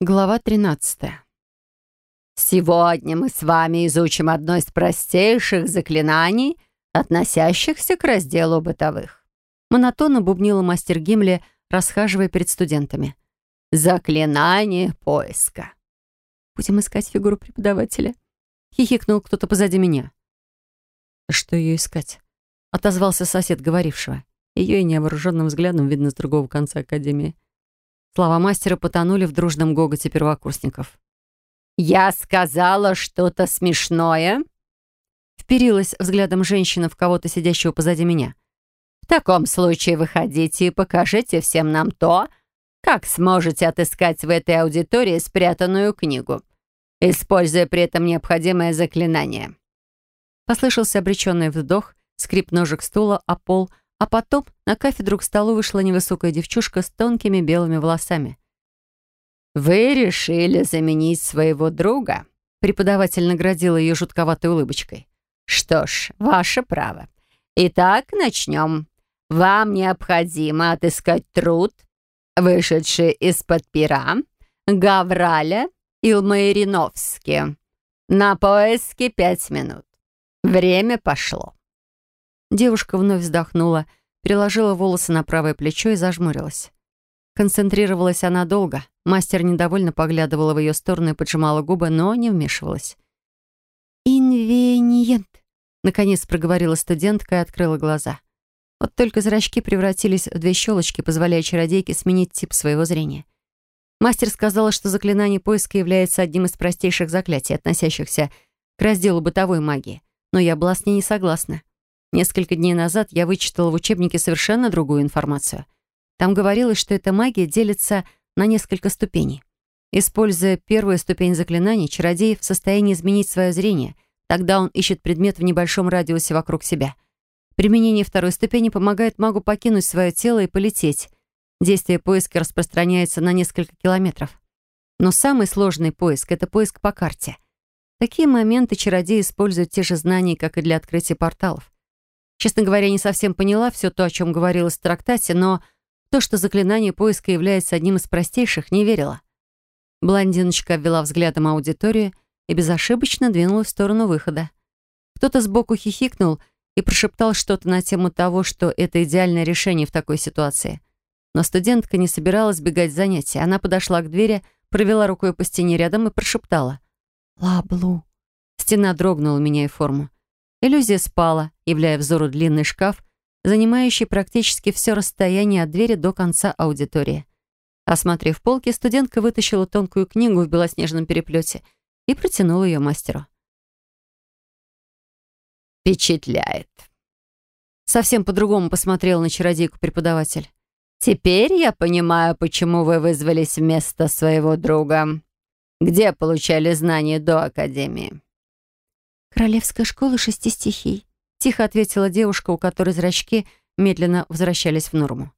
Глава 13. «Сегодня мы с вами изучим одно из простейших заклинаний, относящихся к разделу бытовых». Монотонно бубнила мастер Гимли, расхаживая перед студентами. «Заклинание поиска». «Будем искать фигуру преподавателя», — хихикнул кто-то позади меня. «Что ее искать?» — отозвался сосед говорившего. Ее и невооруженным взглядом видно с другого конца академии. Слова мастера потонули в дружном гоготе первокурсников. «Я сказала что-то смешное?» Вперилась взглядом женщина в кого-то, сидящего позади меня. «В таком случае выходите и покажите всем нам то, как сможете отыскать в этой аудитории спрятанную книгу, используя при этом необходимое заклинание». Послышался обреченный вздох, скрип ножек стула о пол — а потом на кафедру к столу вышла невысокая девчушка с тонкими белыми волосами. «Вы решили заменить своего друга?» Преподаватель наградила ее жутковатой улыбочкой. «Что ж, ваше право. Итак, начнем. Вам необходимо отыскать труд, вышедший из-под пера Гавраля Илмаириновски. На поиски пять минут. Время пошло». Девушка вновь вздохнула, переложила волосы на правое плечо и зажмурилась. Концентрировалась она долго. Мастер недовольно поглядывала в ее сторону и поджимала губы, но не вмешивалась. «Инвениент», — наконец проговорила студентка и открыла глаза. Вот только зрачки превратились в две щелочки, позволяя чародейке сменить тип своего зрения. Мастер сказала, что заклинание поиска является одним из простейших заклятий, относящихся к разделу бытовой магии, но я была с ней не согласна. Несколько дней назад я вычитала в учебнике совершенно другую информацию. Там говорилось, что эта магия делится на несколько ступеней. Используя первую ступень заклинаний, чародей в состоянии изменить свое зрение. Тогда он ищет предмет в небольшом радиусе вокруг себя. Применение второй ступени помогает магу покинуть свое тело и полететь. Действие поиска распространяется на несколько километров. Но самый сложный поиск — это поиск по карте. В такие моменты чародей использует те же знания, как и для открытия порталов. Честно говоря, не совсем поняла все то, о чем говорилось в трактате, но то, что заклинание поиска является одним из простейших, не верила. Блондиночка обвела взглядом аудиторию и безошибочно двинулась в сторону выхода. Кто-то сбоку хихикнул и прошептал что-то на тему того, что это идеальное решение в такой ситуации. Но студентка не собиралась бегать с. Она подошла к двери, провела рукой по стене рядом и прошептала. «Лаблу». Стена дрогнула, меняя форму. Иллюзия спала, являя взору длинный шкаф, занимающий практически все расстояние от двери до конца аудитории. Осмотрев полки, студентка вытащила тонкую книгу в белоснежном переплете и протянула ее мастеру. «Впечатляет!» Совсем по-другому посмотрел на чародейку преподаватель. «Теперь я понимаю, почему вы вызвались вместо своего друга. Где получали знания до Академии?» «Королевская школа шести стихий», — тихо ответила девушка, у которой зрачки медленно возвращались в норму.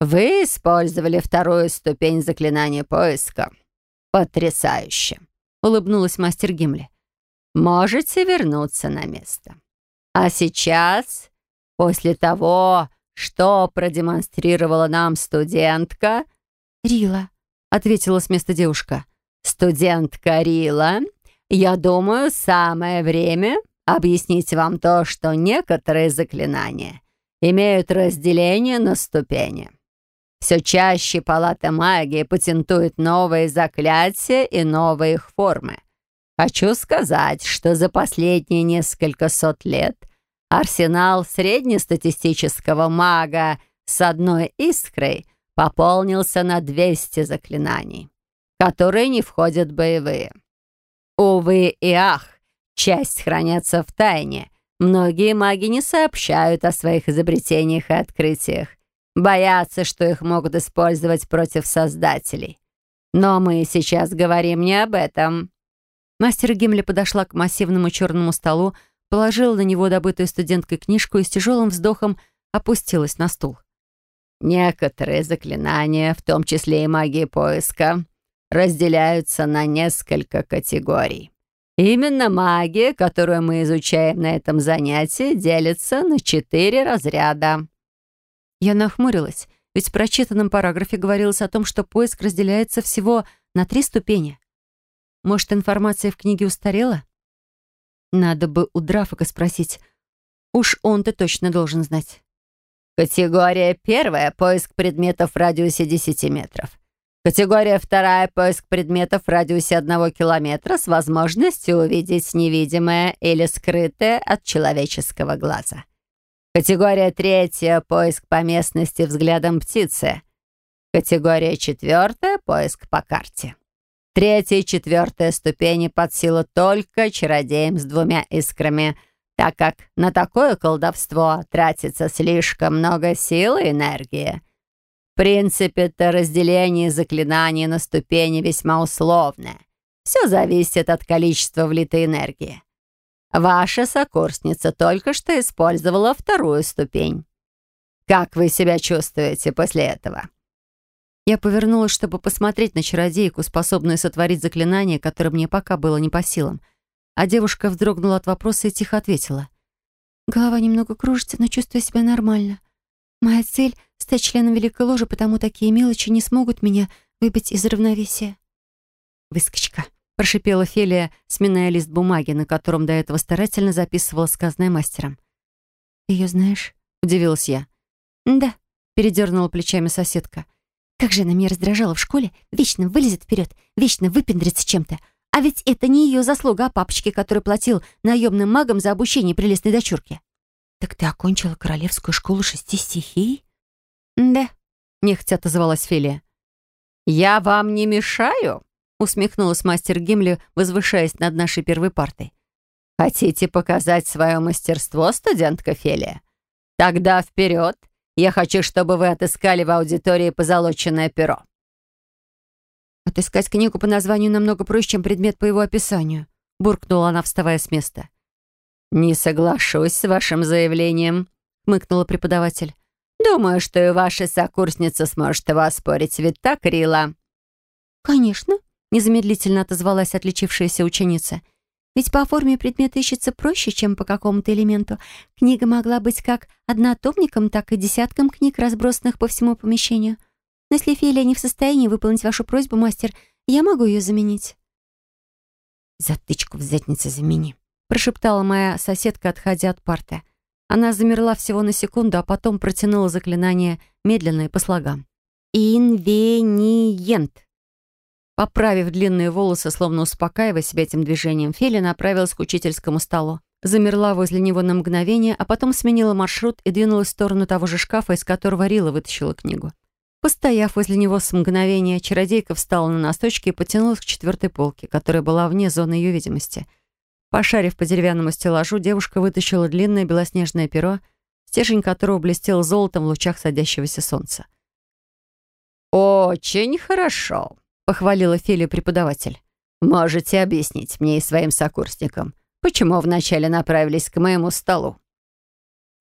«Вы использовали вторую ступень заклинания поиска. Потрясающе!» — улыбнулась мастер Гимли. «Можете вернуться на место. А сейчас, после того, что продемонстрировала нам студентка...» «Рила», — ответила с места девушка. «Студентка Рила я думаю, самое время объяснить вам то, что некоторые заклинания имеют разделение на ступени. Все чаще палата магии патентует новые заклятия и новые их формы. Хочу сказать, что за последние несколько сот лет арсенал среднестатистического мага с одной искрой пополнился на 200 заклинаний, которые не входят в боевые. Увы и ах, часть хранятся в тайне. Многие маги не сообщают о своих изобретениях и открытиях. Боятся, что их могут использовать против создателей. Но мы сейчас говорим не об этом. Мастер Гимли подошла к массивному черному столу, положила на него добытую студенткой книжку и с тяжелым вздохом опустилась на стул. Некоторые заклинания, в том числе и магии поиска, разделяются на несколько категорий. Именно магия, которую мы изучаем на этом занятии, делится на четыре разряда. Я нахмурилась, ведь в прочитанном параграфе говорилось о том, что поиск разделяется всего на три ступени. Может, информация в книге устарела? Надо бы у Драфика спросить. Уж он-то точно должен знать. Категория первая — поиск предметов в радиусе 10 метров. Категория вторая — поиск предметов в радиусе одного километра с возможностью увидеть невидимое или скрытое от человеческого глаза. Категория третья — поиск по местности взглядом птицы. Категория четвертая — поиск по карте. Третья и четвертая ступени под силу только чародеям с двумя искрами, так как на такое колдовство тратится слишком много сил и энергии — принципе-то разделение заклинаний на ступени весьма условное. Все зависит от количества влитой энергии. Ваша сокурсница только что использовала вторую ступень. Как вы себя чувствуете после этого? Я повернулась, чтобы посмотреть на чародейку, способную сотворить заклинание, которое мне пока было не по силам. А девушка вздрогнула от вопроса и тихо ответила. «Голова немного кружится, но чувствую себя нормально. Моя цель — стать членом Великой Ложи, потому такие мелочи не смогут меня выбить из равновесия. «Выскочка», — прошипела Фелия, сминая лист бумаги, на котором до этого старательно записывала сказанное мастером. «Ее знаешь?» — удивилась я. «Да», — передернула плечами соседка. «Как же она меня раздражала в школе, вечно вылезет вперед, вечно выпендрится чем-то. А ведь это не ее заслуга, а папочки, который платил наемным магам за обучение прелестной дочурки». «Так ты окончила королевскую школу шести стихий?» «Да», — нехотя отозвалась Филия. «Я вам не мешаю?» — усмехнулась мастер Гимли, возвышаясь над нашей первой партой. «Хотите показать свое мастерство, студентка Фелия? Тогда вперед! Я хочу, чтобы вы отыскали в аудитории позолоченное перо». «Отыскать книгу по названию намного проще, чем предмет по его описанию», — буркнула она, вставая с места. «Не соглашусь с вашим заявлением», — хмыкнула преподаватель. «Думаю, что и ваша сокурсница сможет его оспорить, ведь так, Рила?» «Конечно», — незамедлительно отозвалась отличившаяся ученица. «Ведь по форме предмет ищется проще, чем по какому-то элементу. Книга могла быть как однотомником, так и десятком книг, разбросанных по всему помещению. Но если Фелия не в состоянии выполнить вашу просьбу, мастер, я могу ее заменить». «Затычку в заднице замени», прошептала моя соседка, отходя от парты. Она замерла всего на секунду, а потом протянула заклинание медленно и по слогам. «Инвениент». Поправив длинные волосы, словно успокаивая себя этим движением, Феля направилась к учительскому столу. Замерла возле него на мгновение, а потом сменила маршрут и двинулась в сторону того же шкафа, из которого Рила вытащила книгу. Постояв возле него с мгновения, чародейка встала на носочки и потянулась к четвертой полке, которая была вне зоны ее видимости — Пошарив по деревянному стеллажу, девушка вытащила длинное белоснежное перо, стержень которого блестел золотом в лучах садящегося солнца. «Очень хорошо», — похвалила Филия преподаватель. «Можете объяснить мне и своим сокурсникам, почему вначале направились к моему столу?»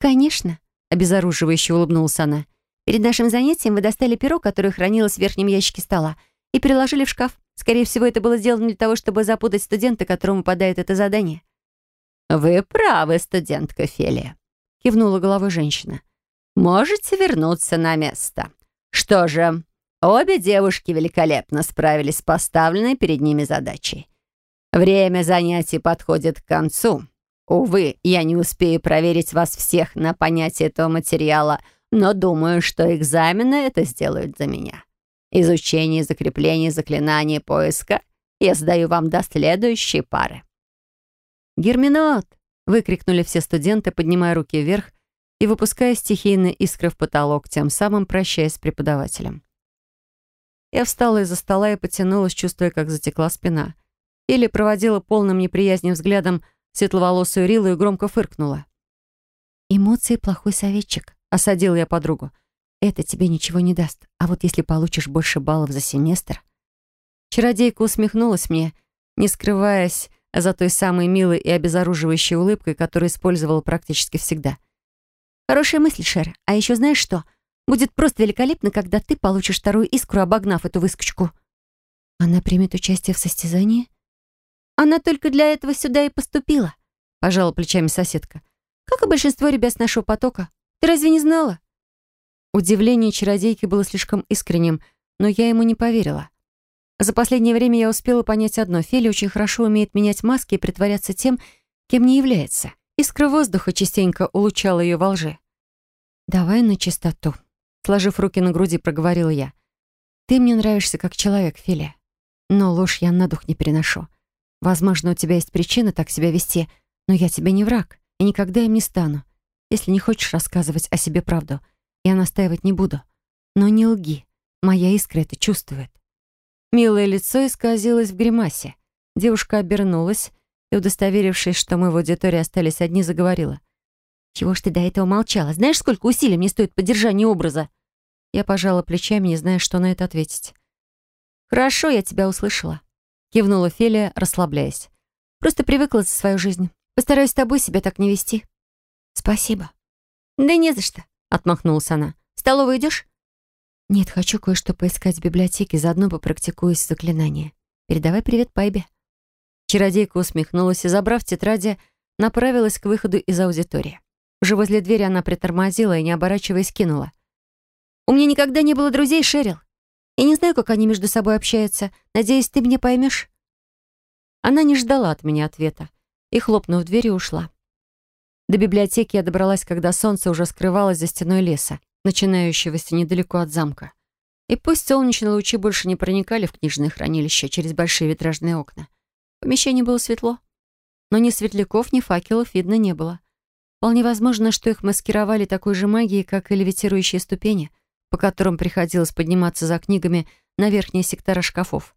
«Конечно», — обезоруживающе улыбнулась она. «Перед нашим занятием вы достали перо, которое хранилось в верхнем ящике стола, и переложили в шкаф. Скорее всего, это было сделано для того, чтобы запутать студента, которому подает это задание. «Вы правы, студентка Фелия», — кивнула головой женщина. «Можете вернуться на место. Что же, обе девушки великолепно справились с поставленной перед ними задачей. Время занятий подходит к концу. Увы, я не успею проверить вас всех на понятие этого материала, но думаю, что экзамены это сделают за меня. Изучение, закрепление, заклинание, поиска я сдаю вам до следующей пары». «Герминот!» — выкрикнули все студенты, поднимая руки вверх и выпуская стихийные искры в потолок, тем самым прощаясь с преподавателем. Я встала из-за стола и потянулась, чувствуя, как затекла спина. Или проводила полным неприязнью взглядом светловолосую Рилу и громко фыркнула. «Эмоции — плохой советчик», — осадил я подругу. Это тебе ничего не даст. А вот если получишь больше баллов за семестр... Чародейка усмехнулась мне, не скрываясь за той самой милой и обезоруживающей улыбкой, которую использовала практически всегда. Хорошая мысль, Шер. А еще знаешь что? Будет просто великолепно, когда ты получишь вторую искру, обогнав эту выскочку. Она примет участие в состязании? Она только для этого сюда и поступила, пожала плечами соседка. Как и большинство ребят с нашего потока. Ты разве не знала? Удивление чародейки было слишком искренним, но я ему не поверила. За последнее время я успела понять одно. Фели очень хорошо умеет менять маски и притворяться тем, кем не является. Искра воздуха частенько улучшала ее во лжи. «Давай на чистоту», — сложив руки на груди, проговорила я. «Ты мне нравишься как человек, Фили. Но ложь я на дух не переношу. Возможно, у тебя есть причина так себя вести, но я тебе не враг и никогда им не стану. Если не хочешь рассказывать о себе правду, я настаивать не буду. Но не лги. Моя искра это чувствует». Милое лицо исказилось в гримасе. Девушка обернулась и, удостоверившись, что мы в аудитории остались одни, заговорила. «Чего ж ты до этого молчала? Знаешь, сколько усилий мне стоит поддержание образа?» Я пожала плечами, не зная, что на это ответить. «Хорошо, я тебя услышала», — кивнула Фелия, расслабляясь. «Просто привыкла за свою жизнь. Постараюсь с тобой себя так не вести». «Спасибо». «Да не за что», — отмахнулась она. «В столовую идешь?» «Нет, хочу кое-что поискать в библиотеке, заодно попрактикуюсь в заклинании. Передавай привет Пайбе». Чародейка усмехнулась и, забрав тетради, направилась к выходу из аудитории. Уже возле двери она притормозила и, не оборачиваясь, кинула. «У меня никогда не было друзей, Шерил. Я не знаю, как они между собой общаются. Надеюсь, ты меня поймешь?» Она не ждала от меня ответа и, хлопнув дверью, ушла. До библиотеки я добралась, когда солнце уже скрывалось за стеной леса начинающегося недалеко от замка. И пусть солнечные лучи больше не проникали в книжное хранилище через большие витражные окна. В помещении было светло. Но ни светляков, ни факелов видно не было. Вполне возможно, что их маскировали такой же магией, как и левитирующие ступени, по которым приходилось подниматься за книгами на верхние сектора шкафов.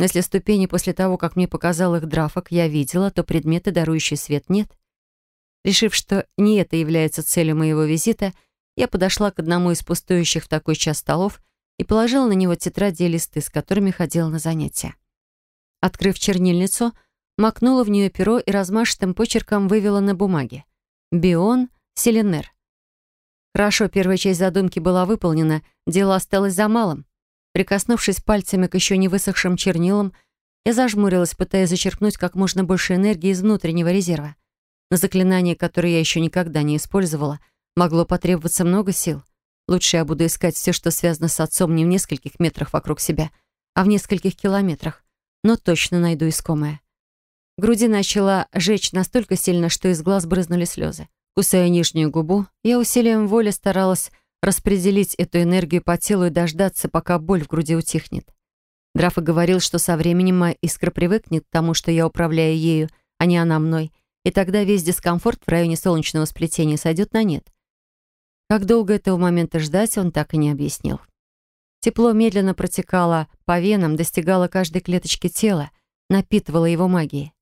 Но если ступени после того, как мне показал их драфок, я видела, то предметы, дарующие свет, нет. Решив, что не это является целью моего визита, я подошла к одному из пустующих в такой час столов и положила на него тетради и листы, с которыми ходила на занятия. Открыв чернильницу, макнула в нее перо и размашистым почерком вывела на бумаге. «Бион Селенер». Хорошо, первая часть задумки была выполнена, дело осталось за малым. Прикоснувшись пальцами к еще не высохшим чернилам, я зажмурилась, пытаясь зачерпнуть как можно больше энергии из внутреннего резерва. На заклинание, которое я еще никогда не использовала — Могло потребоваться много сил. Лучше я буду искать все, что связано с отцом не в нескольких метрах вокруг себя, а в нескольких километрах. Но точно найду искомое. Груди начала жечь настолько сильно, что из глаз брызнули слезы. Кусая нижнюю губу, я усилием воли старалась распределить эту энергию по телу и дождаться, пока боль в груди утихнет. Драфа говорил, что со временем моя искра привыкнет к тому, что я управляю ею, а не она мной, и тогда весь дискомфорт в районе солнечного сплетения сойдет на нет. Как долго этого момента ждать, он так и не объяснил. Тепло медленно протекало по венам, достигало каждой клеточки тела, напитывало его магией.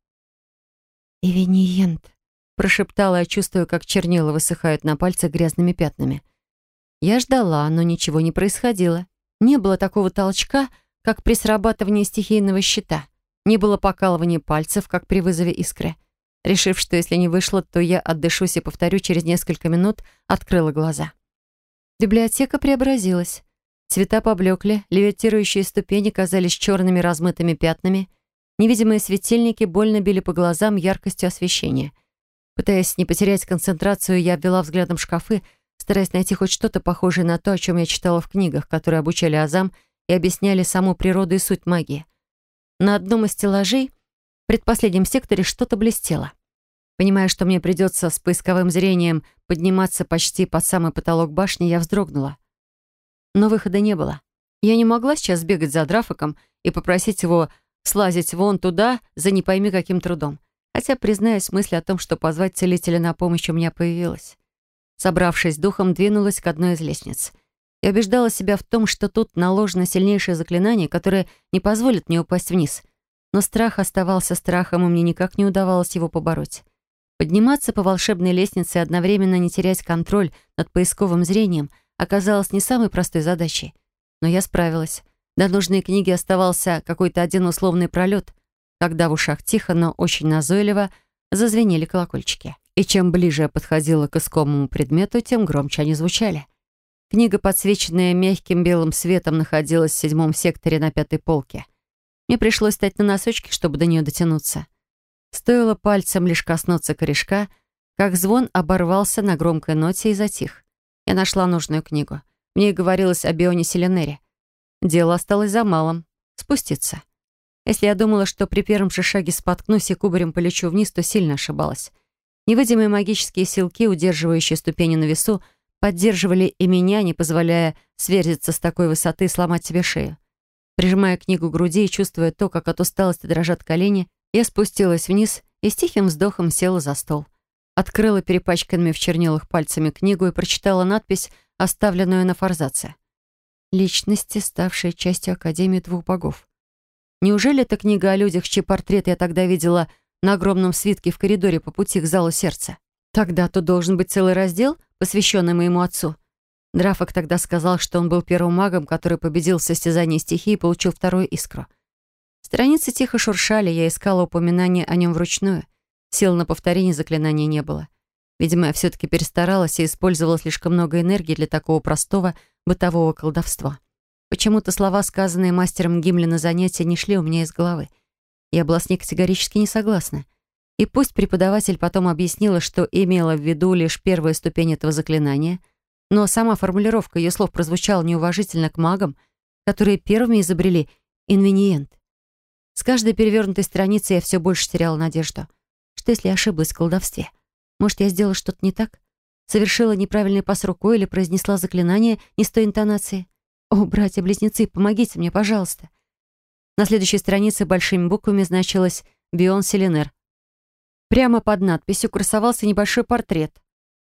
«Ивениент», — прошептала я, чувствуя, как чернила высыхают на пальцах грязными пятнами. Я ждала, но ничего не происходило. Не было такого толчка, как при срабатывании стихийного щита. Не было покалывания пальцев, как при вызове искры. Решив, что если не вышло, то я отдышусь и повторю через несколько минут, открыла глаза. Библиотека преобразилась. Цвета поблекли, левитирующие ступени казались черными размытыми пятнами, невидимые светильники больно били по глазам яркостью освещения. Пытаясь не потерять концентрацию, я обвела взглядом шкафы, стараясь найти хоть что-то похожее на то, о чем я читала в книгах, которые обучали азам и объясняли саму природу и суть магии. На одном из стеллажей предпоследнем секторе что-то блестело. Понимая, что мне придется с поисковым зрением подниматься почти под самый потолок башни, я вздрогнула. Но выхода не было. Я не могла сейчас бегать за Драфиком и попросить его слазить вон туда за не пойми каким трудом. Хотя, признаюсь, мысль о том, что позвать целителя на помощь у меня появилась. Собравшись духом, двинулась к одной из лестниц. И убеждала себя в том, что тут наложено сильнейшее заклинание, которое не позволит мне упасть вниз. Но страх оставался страхом, и мне никак не удавалось его побороть. Подниматься по волшебной лестнице и одновременно не терять контроль над поисковым зрением оказалось не самой простой задачей. Но я справилась. До нужной книги оставался какой-то один условный пролет, когда в ушах тихо, но очень назойливо зазвенели колокольчики. И чем ближе я подходила к искомому предмету, тем громче они звучали. Книга, подсвеченная мягким белым светом, находилась в седьмом секторе на пятой полке. Мне пришлось встать на носочки, чтобы до нее дотянуться. Стоило пальцем лишь коснуться корешка, как звон оборвался на громкой ноте и затих. Я нашла нужную книгу. В ней говорилось о Бионе Селенере. Дело осталось за малым. спуститься. Если я думала, что при первом же шаге споткнусь и кубарем полечу вниз, то сильно ошибалась. Невидимые магические силки, удерживающие ступени на весу, поддерживали и меня, не позволяя сверзиться с такой высоты и сломать себе шею. Прижимая книгу к груди и чувствуя то, как от усталости дрожат колени, я спустилась вниз и с тихим вздохом села за стол. Открыла перепачканными в чернилах пальцами книгу и прочитала надпись, оставленную на форзаце. «Личности, ставшие частью Академии двух богов». Неужели эта книга о людях, чьи портреты я тогда видела на огромном свитке в коридоре по пути к залу сердца? Тогда тут должен быть целый раздел, посвященный моему отцу. Драфок тогда сказал, что он был первым магом, который победил в состязании стихии и получил вторую искру. Страницы тихо шуршали, я искала упоминания о нем вручную. Сил на повторение заклинания не было. Видимо, я все-таки перестаралась и использовала слишком много энергии для такого простого бытового колдовства. Почему-то слова, сказанные мастером Гимли на занятии, не шли у меня из головы. Я была с ней категорически не согласна. И пусть преподаватель потом объяснила, что имела в виду лишь первая ступень этого заклинания — но сама формулировка ее слов прозвучала неуважительно к магам, которые первыми изобрели инвиниент. С каждой перевернутой страницей я все больше теряла надежду. Что если я ошиблась в колдовстве? Может, я сделала что-то не так? Совершила неправильный пас рукой или произнесла заклинание не с той интонацией? О, братья-близнецы, помогите мне, пожалуйста. На следующей странице большими буквами значилось «Бион Селенер». Прямо под надписью красовался небольшой портрет.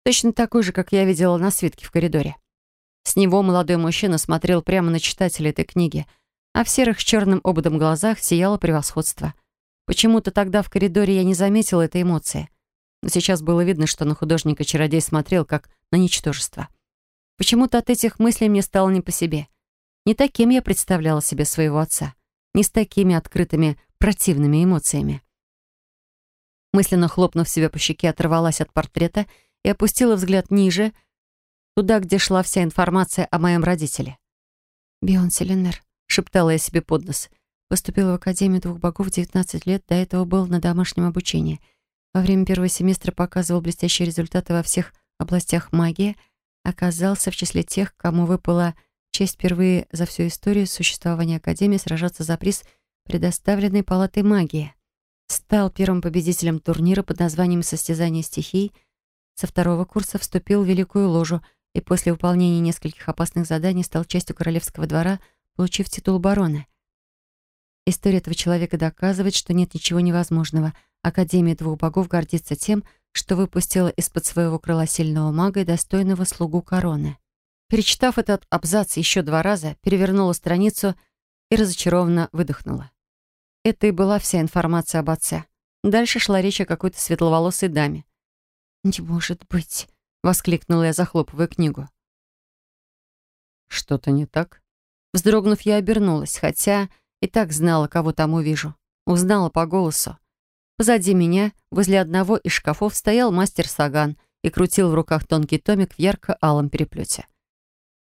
Точно такой же, как я видела на свитке в коридоре. С него молодой мужчина смотрел прямо на читателя этой книги, а в серых с черным ободом глазах сияло превосходство. Почему-то тогда в коридоре я не заметила этой эмоции. Но сейчас было видно, что на художника чародей смотрел, как на ничтожество. Почему-то от этих мыслей мне стало не по себе. Не таким я представляла себе своего отца. Не с такими открытыми, противными эмоциями. Мысленно хлопнув себя по щеке, оторвалась от портрета — и опустила взгляд ниже, туда, где шла вся информация о моем родителе. «Бион Селенер», — шептала я себе под нос. Поступил в Академию двух богов в 19 лет, до этого был на домашнем обучении. Во время первого семестра показывал блестящие результаты во всех областях магии, оказался в числе тех, кому выпала честь впервые за всю историю существования Академии сражаться за приз, предоставленный Палатой магии. Стал первым победителем турнира под названием «Состязание стихий», со второго курса вступил в Великую Ложу и после выполнения нескольких опасных заданий стал частью королевского двора, получив титул барона. История этого человека доказывает, что нет ничего невозможного. Академия двух богов гордится тем, что выпустила из-под своего крыла сильного мага и достойного слугу короны. Перечитав этот абзац еще два раза, перевернула страницу и разочарованно выдохнула. Это и была вся информация об отце. Дальше шла речь о какой-то светловолосой даме. «Не может быть!» — воскликнула я, захлопывая книгу. «Что-то не так?» Вздрогнув, я обернулась, хотя и так знала, кого там увижу. Узнала по голосу. Позади меня, возле одного из шкафов, стоял мастер Саган и крутил в руках тонкий томик в ярко-алом переплете.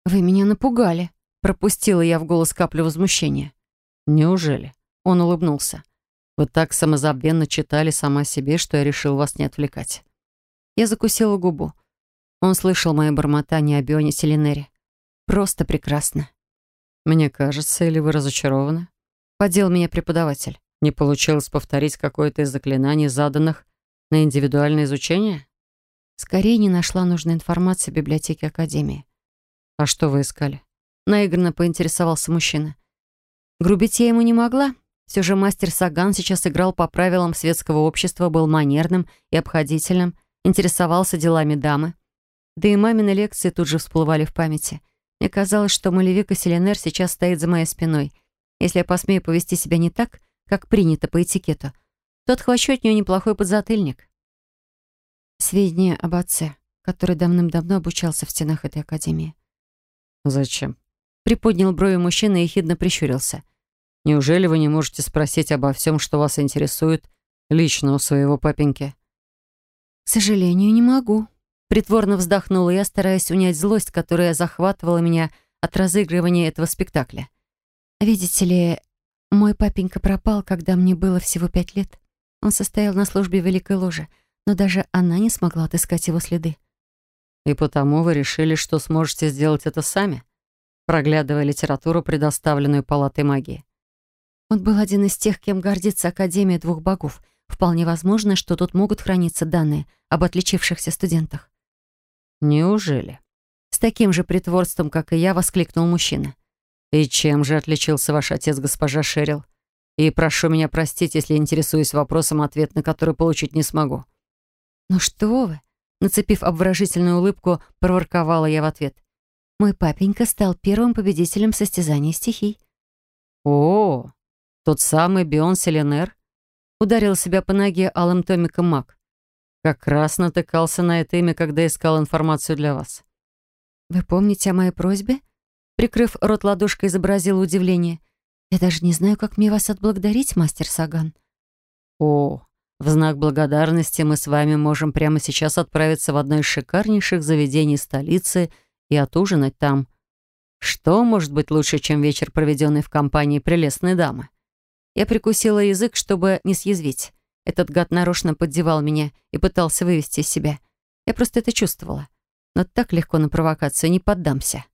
«Вы меня напугали», — пропустила я в голос каплю возмущения. «Неужели?» — он улыбнулся. «Вы так самозабвенно читали сама себе, что я решил вас не отвлекать». Я закусила губу. Он слышал мое бормотание о Бионе Селинере. Просто прекрасно. «Мне кажется, или вы разочарованы?» Подел меня преподаватель. «Не получилось повторить какое-то из заклинаний, заданных на индивидуальное изучение?» Скорее не нашла нужной информации в библиотеке Академии. «А что вы искали?» Наигранно поинтересовался мужчина. Грубить я ему не могла. Все же мастер Саган сейчас играл по правилам светского общества, был манерным и обходительным — интересовался делами дамы. Да и мамины лекции тут же всплывали в памяти. Мне казалось, что Малевика Селенер сейчас стоит за моей спиной. Если я посмею повести себя не так, как принято по этикету, то отхвачу от нее неплохой подзатыльник. Сведения об отце, который давным-давно обучался в стенах этой академии. «Зачем?» Приподнял брови мужчина и хидно прищурился. «Неужели вы не можете спросить обо всем, что вас интересует, лично у своего папеньки?» «К сожалению, не могу». Притворно вздохнула я, стараясь унять злость, которая захватывала меня от разыгрывания этого спектакля. «Видите ли, мой папенька пропал, когда мне было всего пять лет. Он состоял на службе Великой Ложе, но даже она не смогла отыскать его следы». «И потому вы решили, что сможете сделать это сами?» проглядывая литературу, предоставленную Палатой магии. Он был один из тех, кем гордится Академия двух богов. Вполне возможно, что тут могут храниться данные об отличившихся студентах. Неужели? С таким же притворством, как и я, воскликнул мужчина. И чем же отличился ваш отец, госпожа Шерил? И прошу меня простить, если интересуюсь вопросом, ответ на который получить не смогу. «Ну что вы?» Нацепив обворожительную улыбку, проворковала я в ответ. «Мой папенька стал первым победителем состязания стихий». «О, тот самый Бион Селенер?» Ударил себя по ноге алым томиком маг. «Как раз натыкался на это имя, когда искал информацию для вас». «Вы помните о моей просьбе?» Прикрыв рот ладошкой, изобразила удивление. «Я даже не знаю, как мне вас отблагодарить, мастер Саган». «О, в знак благодарности мы с вами можем прямо сейчас отправиться в одно из шикарнейших заведений столицы и отужинать там. Что может быть лучше, чем вечер, проведенный в компании прелестной дамы? Я прикусила язык, чтобы не съязвить. Этот гад нарочно поддевал меня и пытался вывести из себя. Я просто это чувствовала. Но так легко на провокацию не поддамся.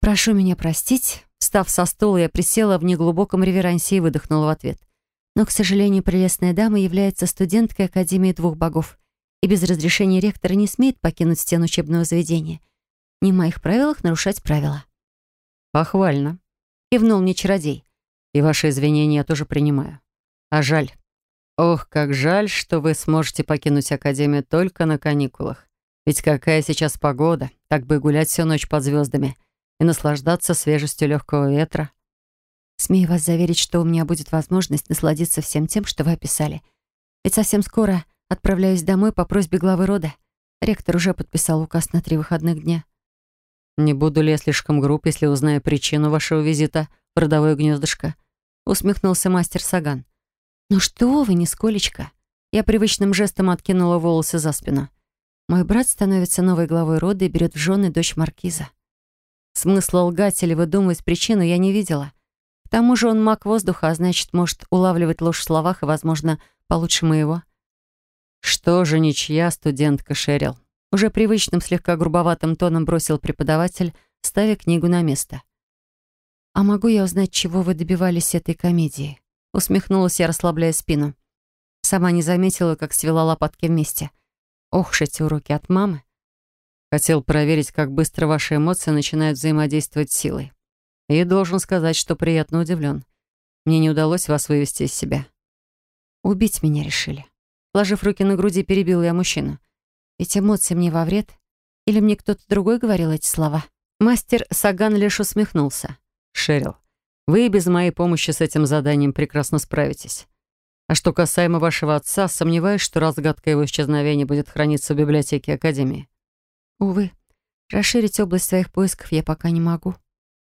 «Прошу меня простить». Встав со стула, я присела в неглубоком реверансе и выдохнула в ответ. Но, к сожалению, прелестная дама является студенткой Академии двух богов и без разрешения ректора не смеет покинуть стену учебного заведения. Не в моих правилах нарушать правила. «Похвально», — кивнул мне чародей. «И ваши извинения я тоже принимаю. А жаль. Ох, как жаль, что вы сможете покинуть Академию только на каникулах. Ведь какая сейчас погода, так бы гулять всю ночь под звездами и наслаждаться свежестью легкого ветра. Смею вас заверить, что у меня будет возможность насладиться всем тем, что вы описали. Ведь совсем скоро отправляюсь домой по просьбе главы рода. Ректор уже подписал указ на три выходных дня. «Не буду ли я слишком груб, если узнаю причину вашего визита в родовое гнездышко?» усмехнулся мастер Саган. «Ну что вы, нисколечко!» Я привычным жестом откинула волосы за спину. Мой брат становится новой главой рода и берет в жены дочь маркиза. Смысла лгать или выдумывать причину я не видела. К тому же он маг воздуха, а значит, может улавливать ложь в словах и, возможно, получше моего. «Что же ничья, студентка Шерил?» Уже привычным, слегка грубоватым тоном бросил преподаватель, ставя книгу на место. «А могу я узнать, чего вы добивались этой комедии?» Усмехнулась я, расслабляя спину. Сама не заметила, как свела лопатки вместе. Ох, эти уроки от мамы. Хотел проверить, как быстро ваши эмоции начинают взаимодействовать с силой. И должен сказать, что приятно удивлен. Мне не удалось вас вывести из себя. Убить меня решили. Ложив руки на груди, перебил я мужчину. Ведь эмоции мне во вред? Или мне кто-то другой говорил эти слова? Мастер Саган лишь усмехнулся. Шерил, вы без моей помощи с этим заданием прекрасно справитесь. А что касаемо вашего отца, сомневаюсь, что разгадка его исчезновения будет храниться в библиотеке Академии. Увы, расширить область своих поисков я пока не могу.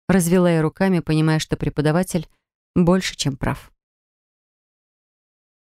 Развела я руками, понимая, что преподаватель больше, чем прав.